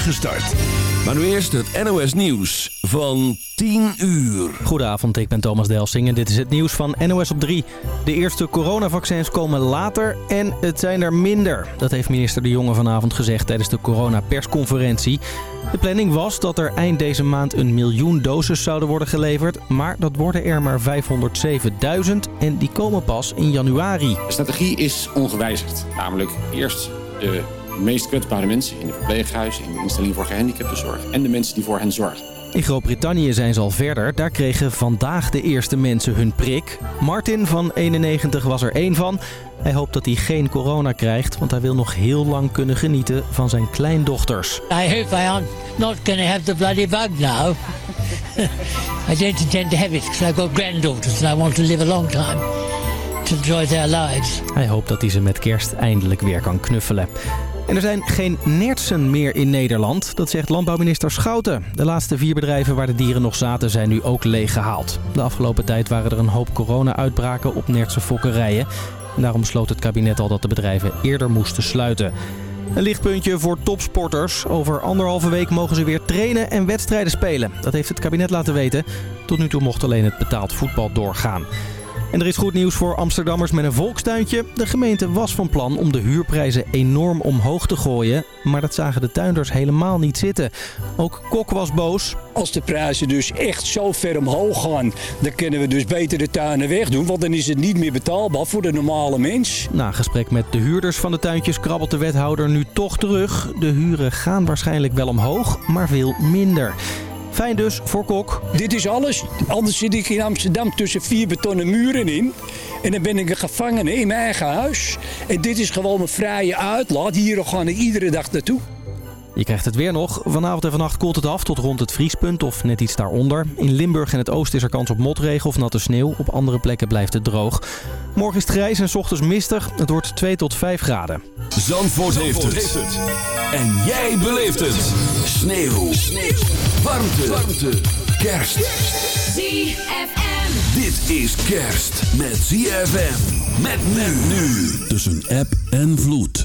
start. Maar nu eerst het NOS Nieuws van 10 uur. Goedenavond, ik ben Thomas Delsing en dit is het nieuws van NOS op 3. De eerste coronavaccins komen later en het zijn er minder. Dat heeft minister De Jonge vanavond gezegd tijdens de coronapersconferentie. De planning was dat er eind deze maand een miljoen doses zouden worden geleverd. Maar dat worden er maar 507.000 en die komen pas in januari. De strategie is ongewijzigd. Namelijk eerst de meest kwetsbare mensen in de verpleeghuizen, in de instellingen voor gehandicaptenzorg en de mensen die voor hen zorgen. In Groot-Brittannië zijn ze al verder. Daar kregen vandaag de eerste mensen hun prik. Martin van 91 was er één van. Hij hoopt dat hij geen corona krijgt, want hij wil nog heel lang kunnen genieten van zijn kleindochters. I hope I am not going to have the bloody bug now. I don't intend to have it because I've got granddaughters and I want to live a long time to enjoy their lives. Hij hoopt dat hij ze met kerst eindelijk weer kan knuffelen. En er zijn geen nertsen meer in Nederland, dat zegt landbouwminister Schouten. De laatste vier bedrijven waar de dieren nog zaten zijn nu ook leeggehaald. De afgelopen tijd waren er een hoop corona-uitbraken op nertse fokkerijen. En daarom besloot het kabinet al dat de bedrijven eerder moesten sluiten. Een lichtpuntje voor topsporters. Over anderhalve week mogen ze weer trainen en wedstrijden spelen. Dat heeft het kabinet laten weten. Tot nu toe mocht alleen het betaald voetbal doorgaan. En er is goed nieuws voor Amsterdammers met een volkstuintje. De gemeente was van plan om de huurprijzen enorm omhoog te gooien. Maar dat zagen de tuinders helemaal niet zitten. Ook Kok was boos. Als de prijzen dus echt zo ver omhoog gaan, dan kunnen we dus beter de tuinen wegdoen. Want dan is het niet meer betaalbaar voor de normale mens. Na gesprek met de huurders van de tuintjes krabbelt de wethouder nu toch terug. De huren gaan waarschijnlijk wel omhoog, maar veel minder. Fijn dus voor Kok. Dit is alles. Anders zit ik in Amsterdam tussen vier betonnen muren in. En dan ben ik een gevangene in mijn eigen huis. En dit is gewoon een vrije uitlaat. Hier gaan ik iedere dag naartoe. Je krijgt het weer nog. Vanavond en vannacht koelt het af tot rond het vriespunt of net iets daaronder. In Limburg en het oosten is er kans op motregen of natte sneeuw. Op andere plekken blijft het droog. Morgen is het grijs en 's ochtends mistig. Het wordt 2 tot 5 graden. Zandvoort, heeft, het. En jij beleeft het. Sneeuw. Sneeuw. Warmte. Warmte. Kerst. ZFM. Dit is kerst met ZFM. Met men nu. Tussen app en vloed.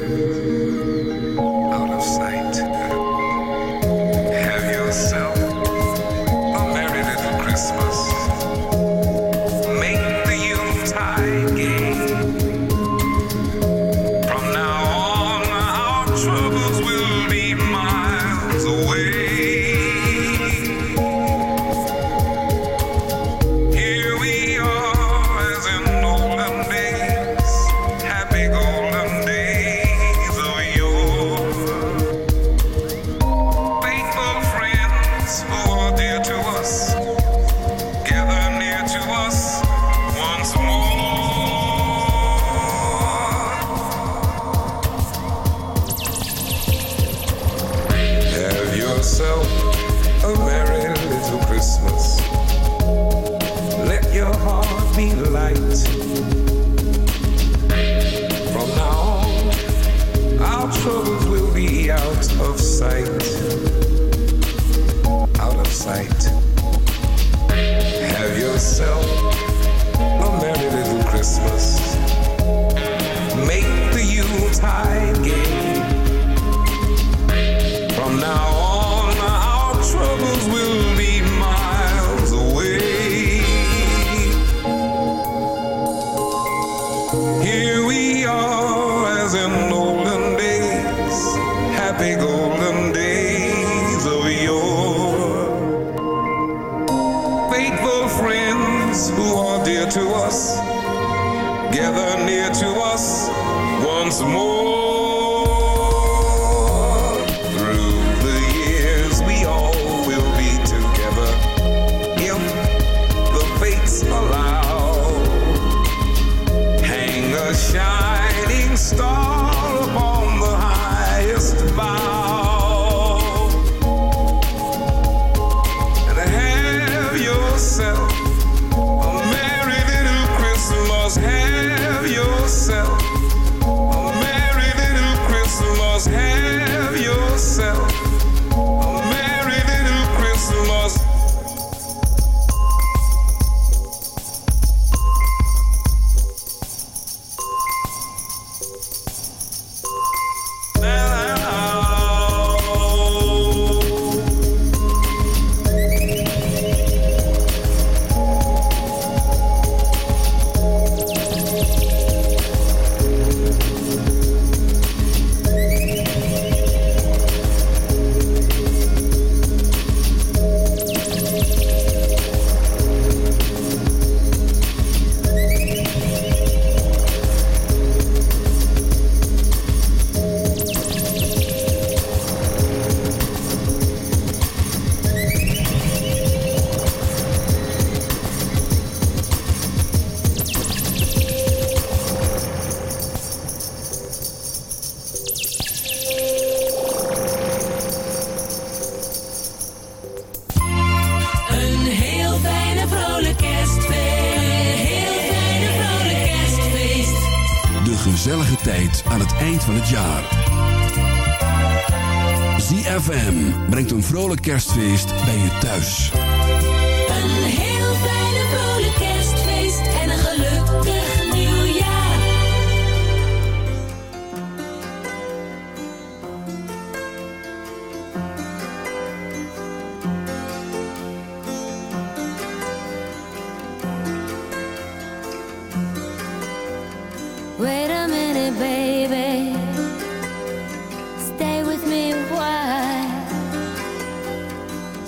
Thank you.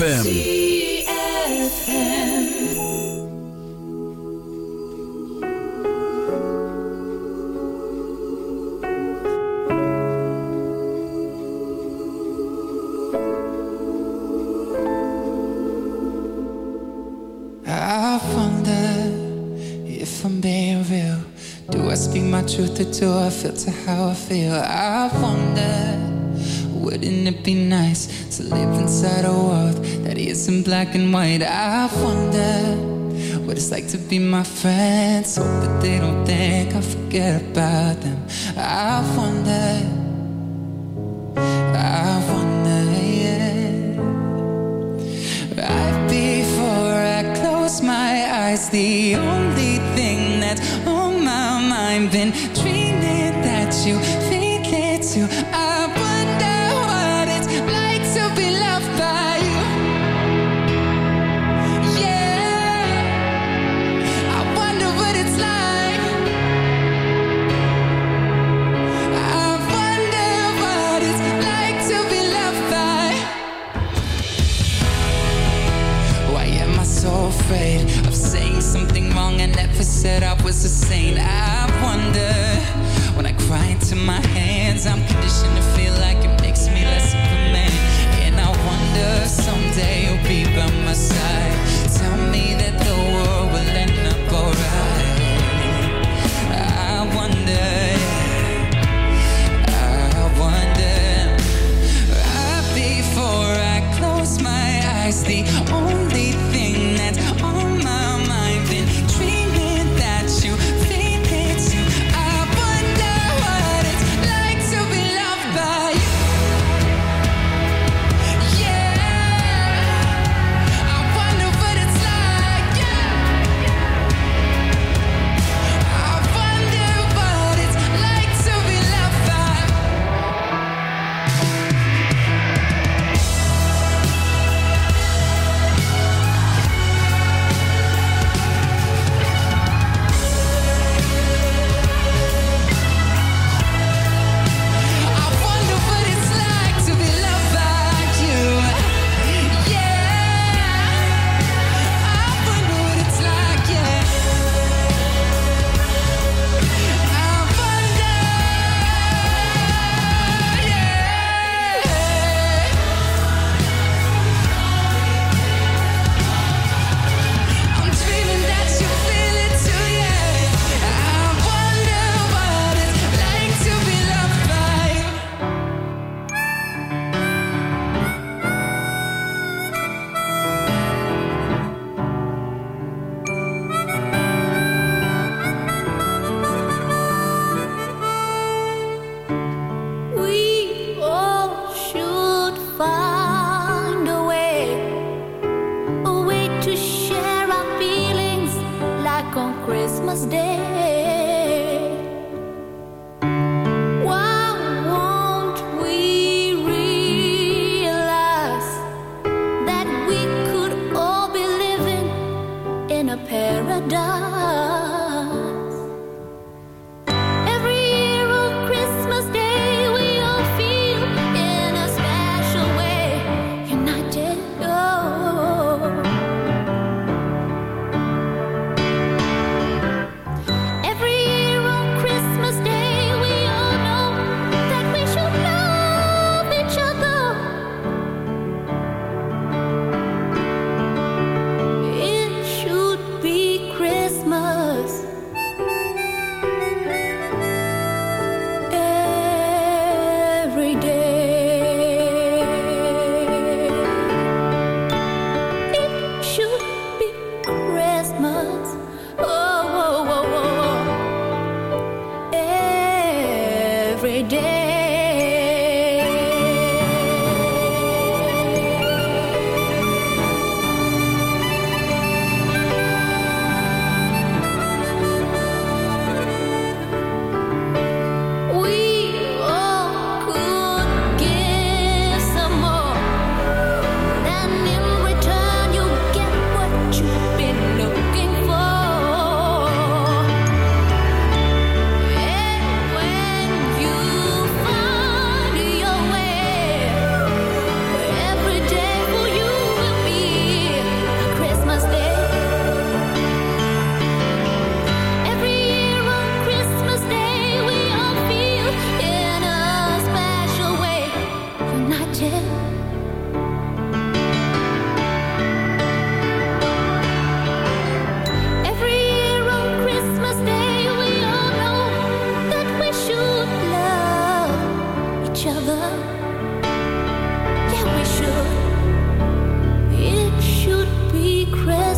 ZFM. Truth or do I filter how I feel? I wonder, wouldn't it be nice to live inside a world is in black and white. I wonder what it's like to be my friends. Hope that they don't think I forget about them. I wonder, I wonder, yeah. Before I close my eyes, the only thing that's on my mind been paradise. Yeah, we should. It should be crazy.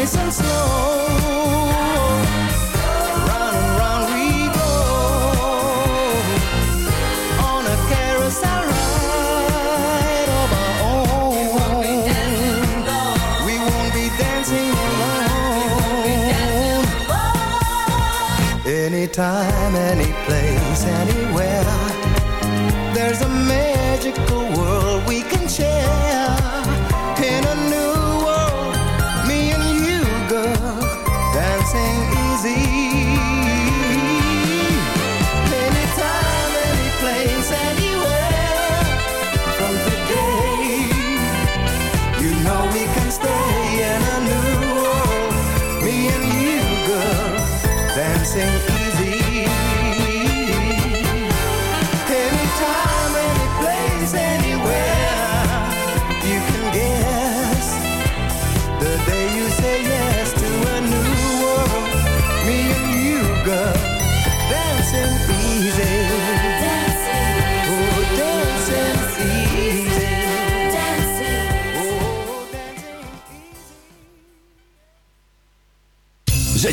nice and slow. Round and round we go on a carousel ride of our own. We won't be dancing alone. We won't be dancing alone. Anytime, any place, anywhere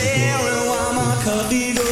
Farewell, I'm a cabido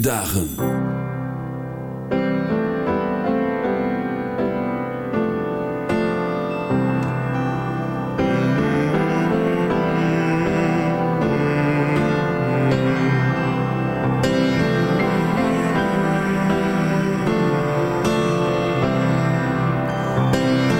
mooie dagen. Thank